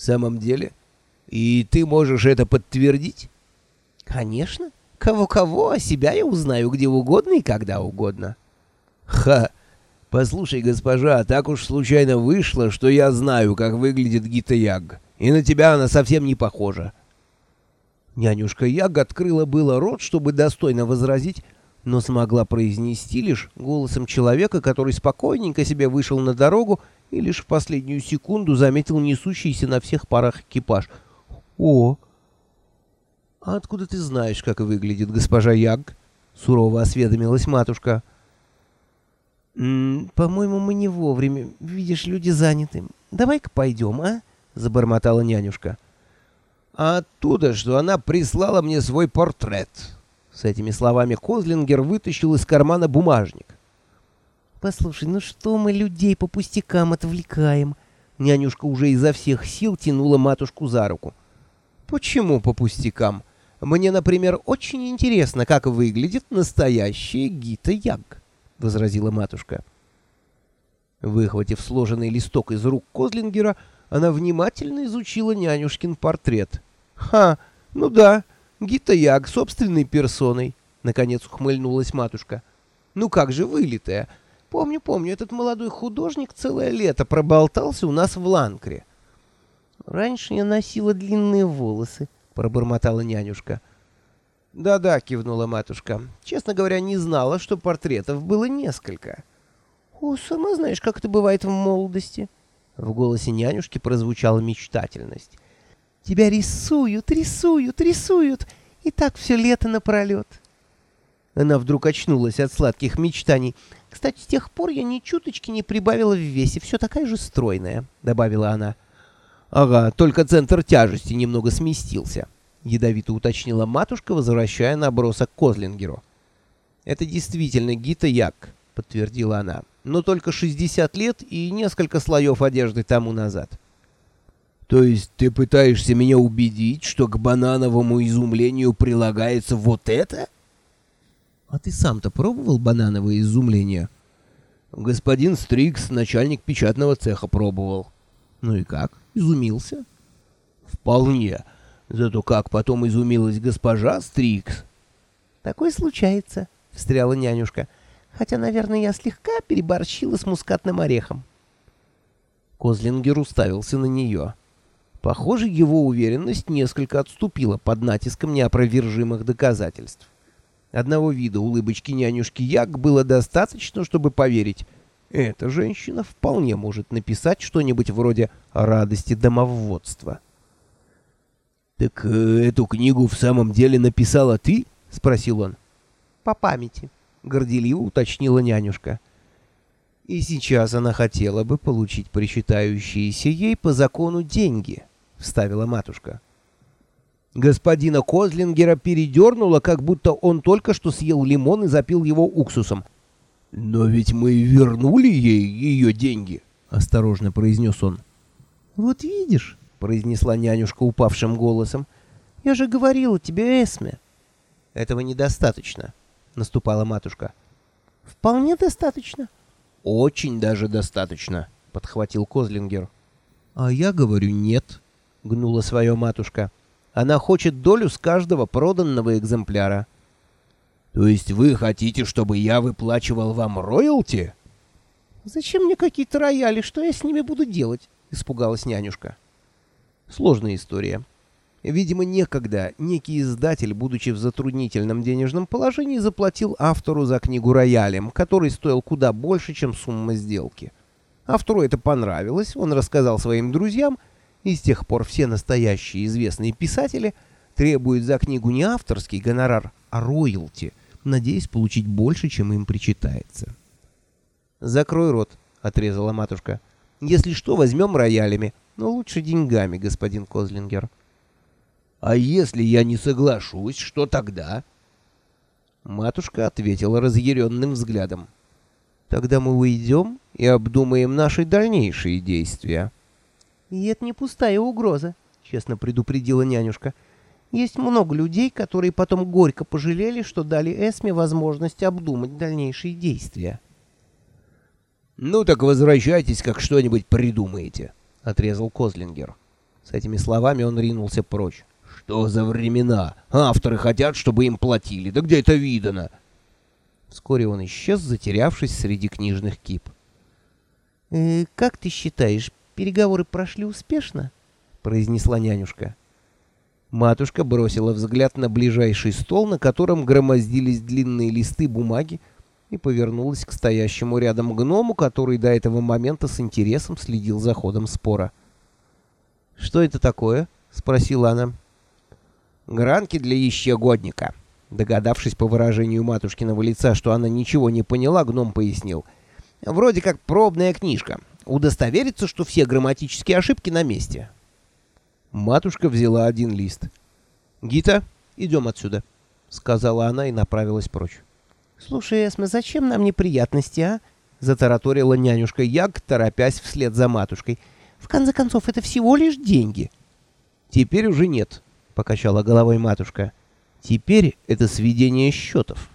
В самом деле? И ты можешь это подтвердить? Конечно. Кого-кого, а себя я узнаю где угодно и когда угодно. Ха! Послушай, госпожа, так уж случайно вышло, что я знаю, как выглядит Гита Яг, и на тебя она совсем не похожа. Нянюшка Яг открыла было рот, чтобы достойно возразить, но смогла произнести лишь голосом человека, который спокойненько себе вышел на дорогу и лишь в последнюю секунду заметил несущийся на всех парах экипаж. «О! А откуда ты знаешь, как выглядит госпожа Яг?» — сурово осведомилась матушка. «По-моему, мы не вовремя. Видишь, люди заняты. Давай-ка пойдем, а?» — забормотала нянюшка. «А оттуда, что она прислала мне свой портрет». С этими словами Козлингер вытащил из кармана бумажник. «Послушай, ну что мы людей по пустякам отвлекаем?» Нянюшка уже изо всех сил тянула матушку за руку. «Почему по пустякам? Мне, например, очень интересно, как выглядит настоящая Гита Яг» возразила матушка. Выхватив сложенный листок из рук Козлингера, она внимательно изучила нянюшкин портрет. «Ха! Ну да, Гита Яг собственной персоной!» — наконец ухмыльнулась матушка. «Ну как же вылитая! Помню, помню, этот молодой художник целое лето проболтался у нас в Ланкре». «Раньше я носила длинные волосы», — пробормотала нянюшка. «Да-да», — кивнула матушка. «Честно говоря, не знала, что портретов было несколько». «О, сама знаешь, как это бывает в молодости». В голосе нянюшки прозвучала мечтательность. «Тебя рисуют, рисуют, рисуют, и так все лето напролет». Она вдруг очнулась от сладких мечтаний. «Кстати, с тех пор я ни чуточки не прибавила в весе, все такая же стройная», — добавила она. «Ага, только центр тяжести немного сместился». — ядовито уточнила матушка, возвращая набросок Козлингеру. «Это действительно Гита Як», — подтвердила она, — «но только 60 лет и несколько слоев одежды тому назад». «То есть ты пытаешься меня убедить, что к банановому изумлению прилагается вот это?» «А ты сам-то пробовал банановое изумление?» «Господин Стрикс, начальник печатного цеха, пробовал». «Ну и как? Изумился?» «Вполне». Зато как потом изумилась госпожа Стрикс. «Такое случается», — встряла нянюшка. «Хотя, наверное, я слегка переборщила с мускатным орехом». Козлингер уставился на нее. Похоже, его уверенность несколько отступила под натиском неопровержимых доказательств. Одного вида улыбочки нянюшки Як было достаточно, чтобы поверить. Эта женщина вполне может написать что-нибудь вроде «радости домоводства». «Так э, эту книгу в самом деле написала ты?» — спросил он. «По памяти», — горделиво уточнила нянюшка. «И сейчас она хотела бы получить причитающиеся ей по закону деньги», — вставила матушка. Господина Козлингера передернуло, как будто он только что съел лимон и запил его уксусом. «Но ведь мы вернули ей ее деньги», — осторожно произнес он. «Вот видишь», произнесла нянюшка упавшим голосом. «Я же говорила тебе, Эсме». «Этого недостаточно», — наступала матушка. «Вполне достаточно». «Очень даже достаточно», — подхватил Козлингер. «А я говорю нет», — гнула свое матушка. «Она хочет долю с каждого проданного экземпляра». «То есть вы хотите, чтобы я выплачивал вам роялти?» «Зачем мне какие-то рояли? Что я с ними буду делать?» — испугалась нянюшка. Сложная история. Видимо, некогда некий издатель, будучи в затруднительном денежном положении, заплатил автору за книгу роялем, который стоил куда больше, чем сумма сделки. Автору это понравилось, он рассказал своим друзьям, и с тех пор все настоящие известные писатели требуют за книгу не авторский гонорар, а роялти, надеясь получить больше, чем им причитается. «Закрой рот», — отрезала матушка. «Если что, возьмем роялями, но лучше деньгами, господин Козлингер. А если я не соглашусь, что тогда? Матушка ответила разъяренным взглядом. Тогда мы уйдем и обдумаем наши дальнейшие действия. И это не пустая угроза, честно предупредила нянюшка. Есть много людей, которые потом горько пожалели, что дали Эсме возможность обдумать дальнейшие действия. Ну так возвращайтесь, как что-нибудь придумаете. — отрезал Козлингер. С этими словами он ринулся прочь. «Что за времена? Авторы хотят, чтобы им платили. Да где это видано?» Вскоре он исчез, затерявшись среди книжных кип. «Э, «Как ты считаешь, переговоры прошли успешно?» — произнесла нянюшка. Матушка бросила взгляд на ближайший стол, на котором громоздились длинные листы бумаги, и повернулась к стоящему рядом гному, который до этого момента с интересом следил за ходом спора. «Что это такое?» — спросила она. «Гранки для ищегодника». Догадавшись по выражению матушкиного лица, что она ничего не поняла, гном пояснил. «Вроде как пробная книжка. Удостовериться, что все грамматические ошибки на месте». Матушка взяла один лист. «Гита, идем отсюда», — сказала она и направилась прочь. «Слушай, Эсме, зачем нам неприятности, а?» — затараторила нянюшка Яг, торопясь вслед за матушкой. «В конце концов, это всего лишь деньги». «Теперь уже нет», — покачала головой матушка. «Теперь это сведение счетов».